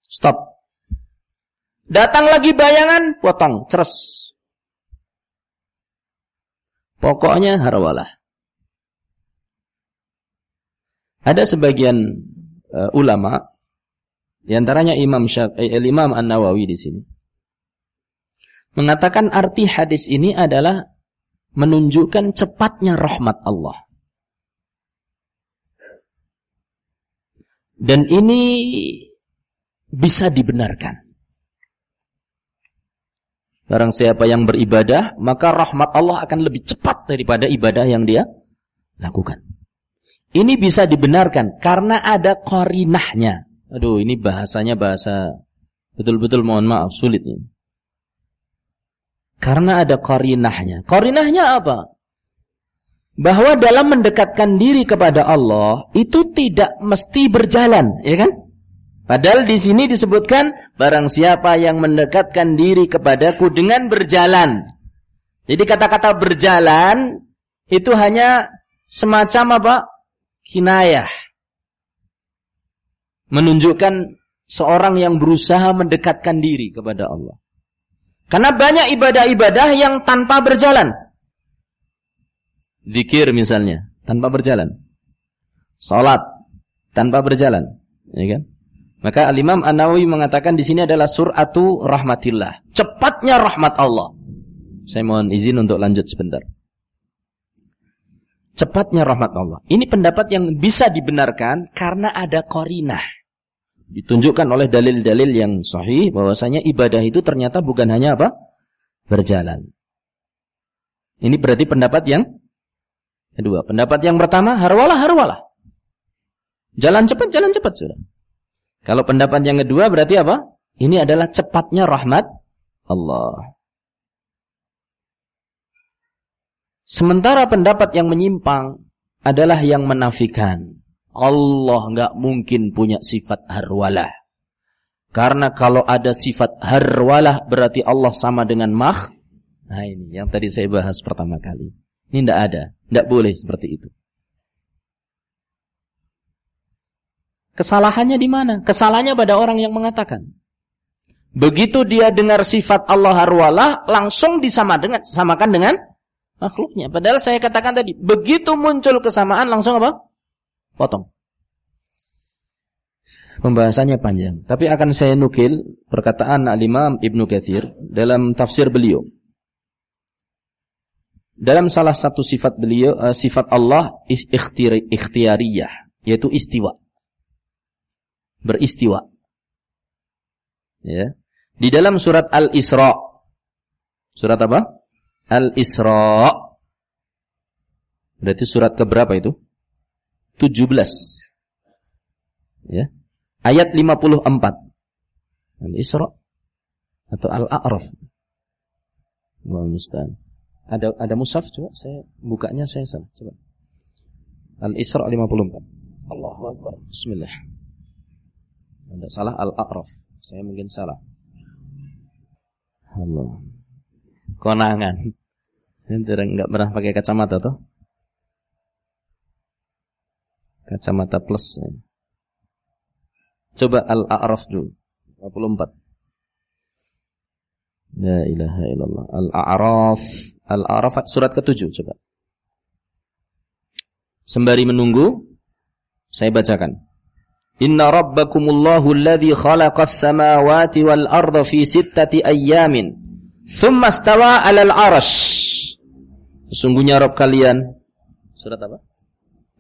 B: Stop. Datang lagi bayangan, potong, ceres. Pokoknya harwalah. Ada sebagian uh, ulama, di antaranya Imam Syafi'i, eh, Imam An Nawawi di sini, mengatakan arti hadis ini adalah menunjukkan cepatnya rahmat Allah. Dan ini bisa dibenarkan. Barang siapa yang beribadah, maka rahmat Allah akan lebih cepat daripada ibadah yang dia lakukan. Ini bisa dibenarkan karena ada korinahnya. Aduh, ini bahasanya bahasa betul-betul mohon maaf sulit ini. Karena ada korinahnya. Korinahnya apa? Bahwa dalam mendekatkan diri kepada Allah itu tidak mesti berjalan, ya kan? Padahal di sini disebutkan barang siapa yang mendekatkan diri kepadaku dengan berjalan. Jadi kata-kata berjalan itu hanya semacam apa? Kinayah. Menunjukkan seorang yang berusaha mendekatkan diri kepada Allah. Karena banyak ibadah-ibadah yang tanpa berjalan. Zikir misalnya, tanpa berjalan. Salat tanpa berjalan, ya kan? Maka Al-Imam An-Nawawi mengatakan di sini adalah suratu rahmatillah. Cepatnya rahmat Allah. Saya mohon izin untuk lanjut sebentar. Cepatnya rahmat Allah. Ini pendapat yang bisa dibenarkan karena ada korinah ditunjukkan oleh dalil-dalil yang sahih bahwasanya ibadah itu ternyata bukan hanya apa? berjalan. Ini berarti pendapat yang kedua. Pendapat yang pertama harwalah harwalah. Jalan cepat jalan cepat sudah. Kalau pendapat yang kedua berarti apa? Ini adalah cepatnya rahmat Allah. Sementara pendapat yang menyimpang adalah yang menafikan Allah nggak mungkin punya sifat harwalah. Karena kalau ada sifat harwalah berarti Allah sama dengan makh. Nah ini yang tadi saya bahas pertama kali. Ini tidak ada, tidak boleh seperti itu. Kesalahannya di mana? Kesalahannya pada orang yang mengatakan. Begitu dia dengar sifat Allah harwalah, langsung disamakan dengan, dengan makhluknya. Padahal saya katakan tadi, begitu muncul kesamaan langsung apa? potong. Pembahasannya panjang, tapi akan saya nukil perkataan Al-Imam Ibnu Katsir dalam tafsir beliau. Dalam salah satu sifat beliau, uh, sifat Allah ikhtiyariyah, yaitu istiwa. Beristiwa. Ya. Di dalam surat Al-Isra. Surat apa? Al-Isra. Berarti surat keberapa itu? 17. Ya. Ayat 54. Al-Isra atau Al-A'raf. Wa musta'an. Ada ada mushaf coba saya bukanya saya salah coba. Al-Isra 54. Allahu Akbar. Bismillah. Ada salah Al-A'raf. Saya mungkin salah. Allah. Konangan. Saya jarang enggak pernah pakai kacamata tuh kacamata plus. Coba Al-A'raf dulu. 54. La ilaha illallah. Al-A'raf. Al-A'raf surat ke-7 coba. Sembari menunggu, saya bacakan. Inna rabbakumullahu alladhi khalaqas samawati wal arda fi sittati ayyamin. Thumma stawa alal arash. Sesungguhnya Rabb kalian. Surat apa?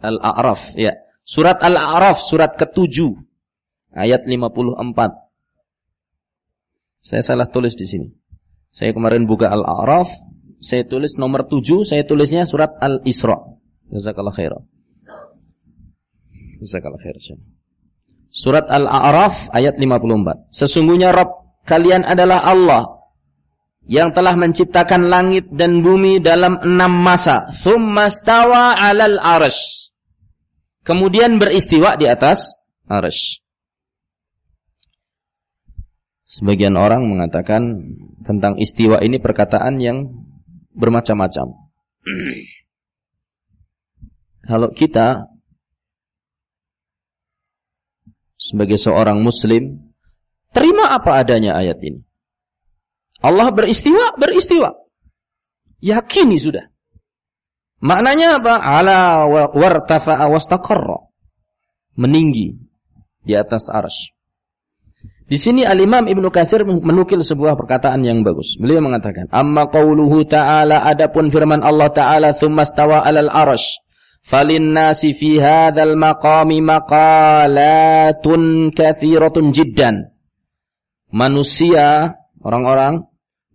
B: Al-A'raf, ya. Surat Al-A'raf, surat ke-7 ayat 54. Saya salah tulis di sini. Saya kemarin buka Al-A'raf, saya tulis nomor 7, saya tulisnya surat Al-Isra. Jazakallah khairan. Jazakallah khairan. Surat Al-A'raf ayat 54. Sesungguhnya Rabb kalian adalah Allah yang telah menciptakan langit dan bumi dalam enam masa. Thumma stawa alal arash kemudian beristiwa di atas arsh. Sebagian orang mengatakan tentang istiwa ini perkataan yang bermacam-macam. Kalau kita sebagai seorang muslim terima apa adanya ayat ini. Allah beristiwa, beristiwa. Yakini sudah. Maknanya apa? Ala wartafa'a wastaqarra. Meninggi di atas arsy. Di sini Al-Imam Ibnu Katsir menukil sebuah perkataan yang bagus. Beliau mengatakan, "Amma qauluhu ta'ala adapun firman Allah Ta'ala tsumma stawa 'alal arsy." Falin nasi fi hadzal maqami maqalatun katsiratun jiddan. Manusia, orang-orang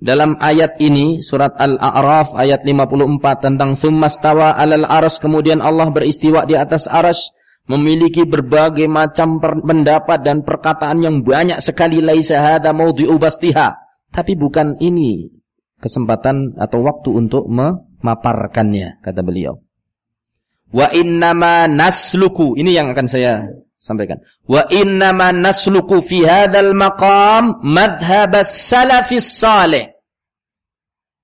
B: dalam ayat ini surat Al-A'raf ayat 54 tentang tsummastawa 'alal arsy kemudian Allah beristiwa di atas arsy memiliki berbagai macam pendapat dan perkataan yang banyak sekali laisa hadza maudhi'u bastiha. Tapi bukan ini kesempatan atau waktu untuk memaparkannya kata beliau. Wa innama nasluku ini yang akan saya sampaikan. Wa innama nasluku fi hadzal maqam madhhabas salafis salih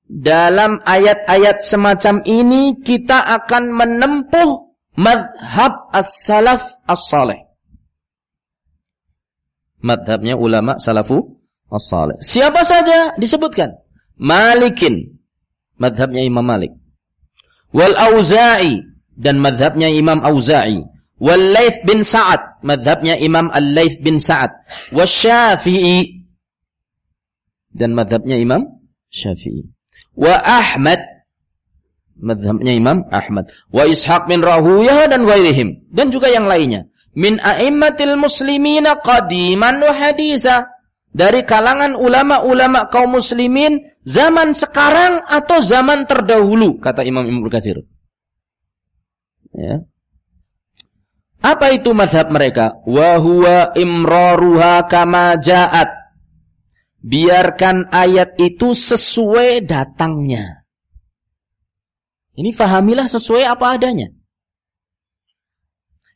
B: dalam ayat-ayat semacam ini kita akan menempuh madhab as-salaf as-saleh. Madhabnya ulama salafu as-saleh. Siapa saja disebutkan. Malikin. Madhabnya Imam Malik. Wal Auza'i. Dan madhabnya Imam Auza'i. Wal Layth bin Sa'ad. Madhabnya Imam Al-Layth bin Sa'ad. Wal Syafi'i. Dan madhabnya Imam Syafi'i. Wa Ahmad. Madhabnya Imam Ahmad. Wa Ishaq bin Rahuyah dan wairihim dan juga yang lainnya. Min a'immatil muslimina qadiman wa hadisa. Dari kalangan ulama-ulama kaum muslimin zaman sekarang atau zaman terdahulu kata Imam Ibnu Katsir. Ya. Apa itu madhab mereka? Wa huwa imraruha kama ja'at biarkan ayat itu sesuai datangnya ini fahamilah sesuai apa adanya.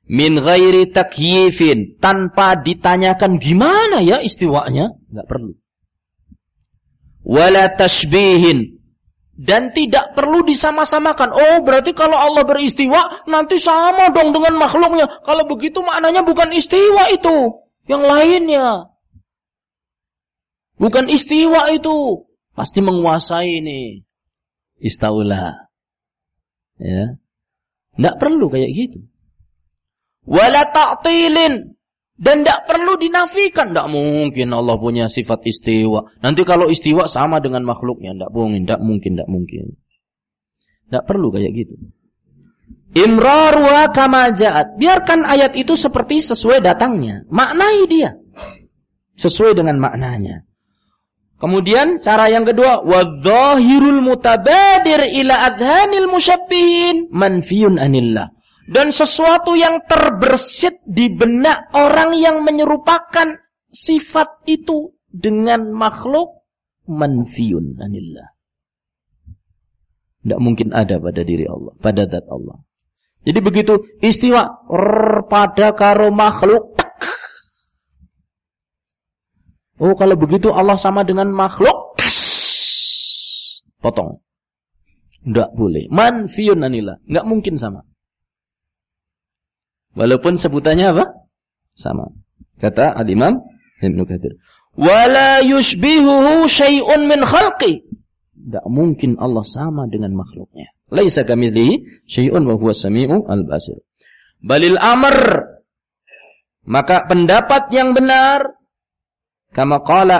B: Min ghairi takyifin. Tanpa ditanyakan gimana ya istiwanya. Nggak perlu. Wala tashbihin. Dan tidak perlu disama-samakan. Oh berarti kalau Allah beristiwa nanti sama dong dengan makhluknya. Kalau begitu maknanya bukan istiwa itu. Yang lainnya. Bukan istiwa itu. Pasti menguasai ini. Istaulah. Ya. Tidak perlu kayak gitu. Wala ta'tilin. Dan tidak perlu dinafikan. Tidak mungkin Allah punya sifat istiwa. Nanti kalau istiwa sama dengan makhluknya. Tidak mungkin, tidak mungkin, tidak mungkin. Tidak perlu kayak gitu. Imrarwa kama ja'at. Biarkan ayat itu seperti sesuai datangnya. Maknai dia. Sesuai dengan maknanya. Kemudian cara yang kedua, wadhahirul mutabadir ila adhanil musyabbihin manfiyun anillah. Dan sesuatu yang terbersit di benak orang yang menyerupakan sifat itu dengan makhluk manfiyun anillah. Tidak mungkin ada pada diri Allah, pada zat Allah. Jadi begitu istiwa pada karo makhluk Oh kalau begitu Allah sama dengan makhluk. Potong. Tidak boleh. Manfiun anillah. Tidak mungkin sama. Walaupun sebutannya apa? Sama. Kata Al-Imam Ibn Kathir. Wala yushbihuhu syai'un min khalqi. Tidak mungkin Allah sama dengan makhluknya. Laisa kamidlihi syai'un wa huwa sami'u al-basir. Balil amr. Maka pendapat yang benar Kama qala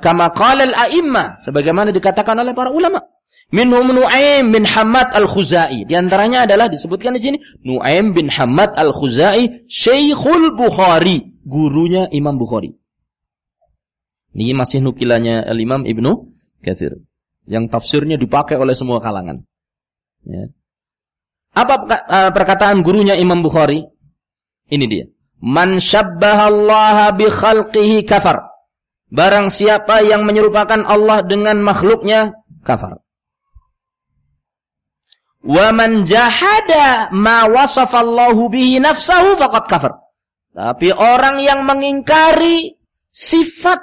B: kama qala al-a'imma sebagaimana dikatakan oleh para ulama. Minhum Nu'aim bin Hamad al-Khuzai. Di antaranya adalah disebutkan di sini Nu'aim bin Hamad al-Khuzai, Syekhul Bukhari, gurunya Imam Bukhari. Ini masih nukilannya Al-Imam Ibnu Katsir yang tafsirnya dipakai oleh semua kalangan. Ya. Apa perkataan gurunya Imam Bukhari? Ini dia. Man syabbahallaha bi khalqihi kafar. Barang siapa yang menyerupakan Allah dengan makhluknya kafar. Wa man jahada ma wasafallahu bihi nafsahu faqad kafar. Tapi orang yang mengingkari sifat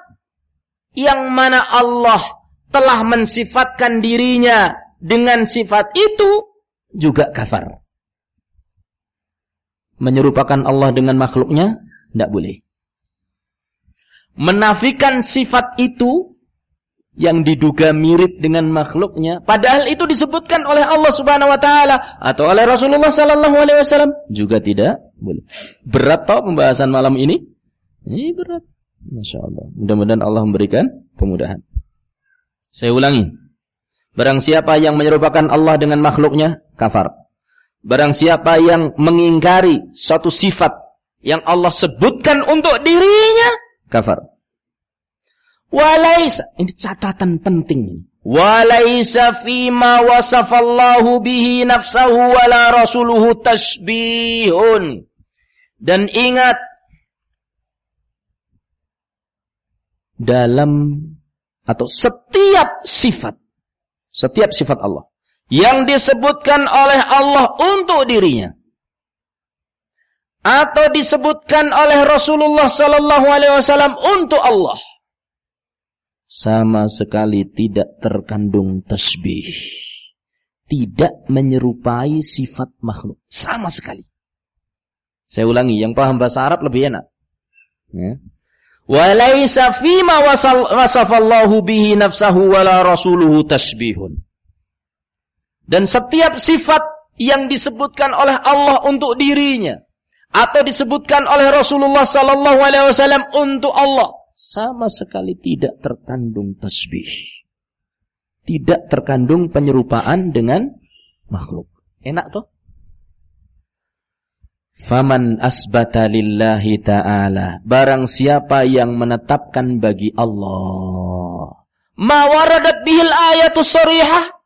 B: yang mana Allah telah mensifatkan dirinya dengan sifat itu juga kafar menyerupakan Allah dengan makhluknya tidak boleh. Menafikan sifat itu yang diduga mirip dengan makhluknya, padahal itu disebutkan oleh Allah Subhanahu wa taala atau oleh Rasulullah sallallahu alaihi wasallam juga tidak boleh. Berat toh pembahasan malam ini? Ini berat. Masya Allah. Mudah-mudahan Allah memberikan kemudahan. Saya ulangi. Barang siapa yang menyerupakan Allah dengan makhluknya, kafar. Barang siapa yang mengingkari suatu sifat yang Allah sebutkan untuk dirinya, kafar. Walaisa, ini catatan penting. Walaisa fima wasafallahu bihi nafsahu wala rasuluhu tashbihun. Dan ingat, dalam atau setiap sifat, setiap sifat Allah yang disebutkan oleh Allah untuk dirinya atau disebutkan oleh Rasulullah sallallahu alaihi wasallam untuk Allah sama sekali tidak terkandung tasbih tidak menyerupai sifat makhluk sama sekali. Saya ulangi, yang paham bahasa Arab lebih enak. Ya. Walaysa fima wasafallahu bihi nafsahu wala rasuluhu tasbihun. Dan setiap sifat yang disebutkan oleh Allah untuk dirinya atau disebutkan oleh Rasulullah sallallahu alaihi wasallam untuk Allah sama sekali tidak terkandung tasbih tidak terkandung penyerupaan dengan makhluk. Enak toh? Faman asbata lillahi ta'ala. Barang siapa yang menetapkan bagi Allah. Ma waradat bihil ayatu sarihah.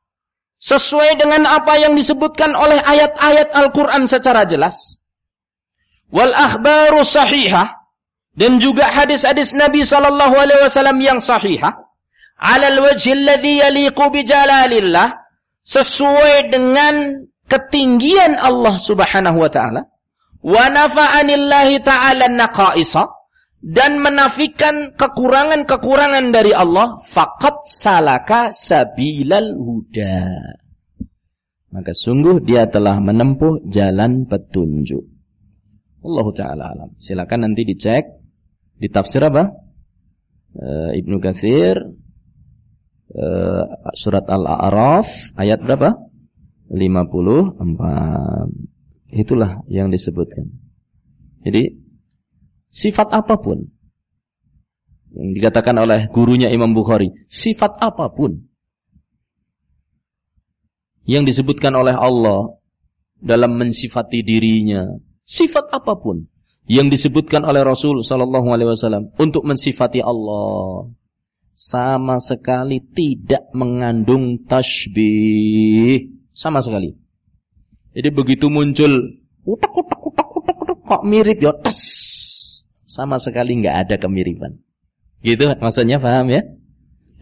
B: Sesuai dengan apa yang disebutkan oleh ayat-ayat Al-Quran secara jelas. Wal akhbaru sahihah. Dan juga hadis-hadis Nabi Sallallahu Alaihi Wasallam yang sahihah alal wajhi alladhi yaliqu bijalalillah sesuai dengan ketinggian Allah Subhanahu wa taala wa nafa'anillahi ta'ala naqaisa dan menafikan kekurangan-kekurangan dari Allah faqad salaka sabilal huda maka sungguh dia telah menempuh jalan petunjuk Allah taala alam silakan nanti dicek di tafsir apa uh, Ibnu Katsir uh, surat Al-A'raf ayat berapa? 54. Itulah yang disebutkan. Jadi sifat apa pun. Yang dikatakan oleh gurunya Imam Bukhari, sifat apa pun. Yang disebutkan oleh Allah dalam mensifati dirinya, sifat apa pun. Yang disebutkan oleh Rasul sallallahu alaihi wasallam untuk mensifati Allah sama sekali tidak mengandung tasbih. Sama sekali. Jadi begitu muncul utak utak utak utak, utak kok mirip ya tes sama sekali nggak ada kemiripan. Gitu maksudnya paham ya?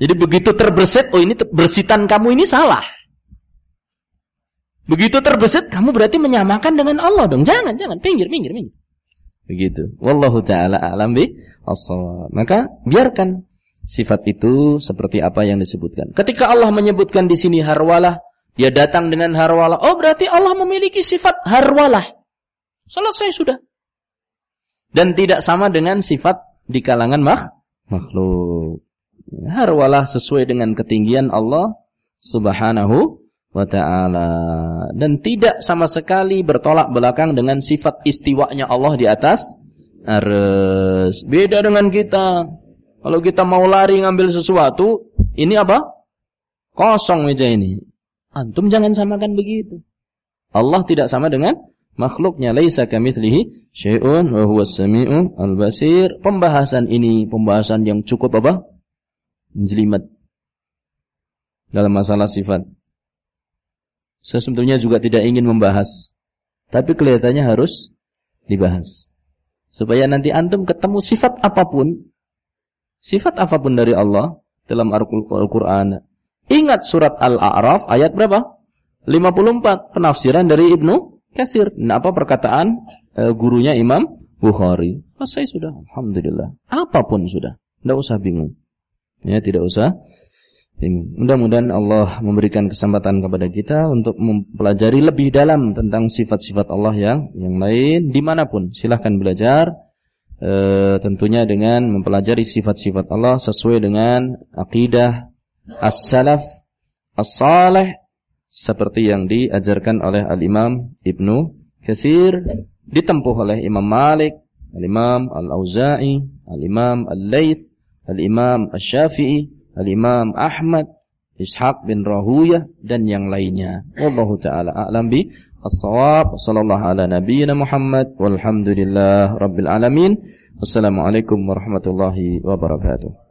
B: Jadi begitu terbersit, oh ini bersitan kamu ini salah. Begitu terbesit, kamu berarti menyamakan dengan Allah dong. Jangan, jangan, pinggir, pinggir, pinggir. Begitu. Wallahu taala alam bi Maka biarkan sifat itu seperti apa yang disebutkan. Ketika Allah menyebutkan di sini harwalah, dia datang dengan harwalah. Oh, berarti Allah memiliki sifat harwalah. Selesai sudah. Dan tidak sama dengan sifat di kalangan makh makhluk. Harwalah sesuai dengan ketinggian Allah Subhanahu wa taala dan tidak sama sekali bertolak belakang dengan sifat istiwanya Allah di atas arsy. Beda dengan kita. Kalau kita mau lari ngambil sesuatu, ini apa? Kosong meja ini. Antum jangan samakan begitu. Allah tidak sama dengan makhluknya. Laisa kamitslihi syai'un wa huwas samiu al-basir. Pembahasan ini pembahasan yang cukup apa? Menjelimet dalam masalah sifat. Sebetulnya juga tidak ingin membahas. Tapi kelihatannya harus dibahas. Supaya nanti antum ketemu sifat apa pun sifat apa pun dari Allah dalam Al-Quran. Ingat surat Al-A'raf ayat berapa? 54 penafsiran dari Ibnu Kasir. Nah, apa perkataan e, gurunya Imam Bukhari? Selesai sudah, alhamdulillah. Apa pun sudah, tidak usah bingung. Ya, tidak usah bingung. Mudah-mudahan Allah memberikan kesempatan kepada kita untuk mempelajari lebih dalam tentang sifat-sifat Allah yang yang lain di mana pun. Silahkan belajar e, tentunya dengan mempelajari sifat-sifat Allah sesuai dengan akidah as-salaf as-salih seperti yang diajarkan oleh al-Imam Ibnu Katsir ditempuh oleh Imam Malik, al-Imam Al-Auza'i, al-Imam Al-Laits, al-Imam Asy-Syafi'i, al-Imam Ahmad, Ishaq bin Rahuyah dan yang lainnya. Wallahu taala a'lam bi as-shawab. Sallallahu ala nabiyyina Muhammad walhamdulillah rabbil alamin. Wassalamualaikum warahmatullahi wabarakatuh.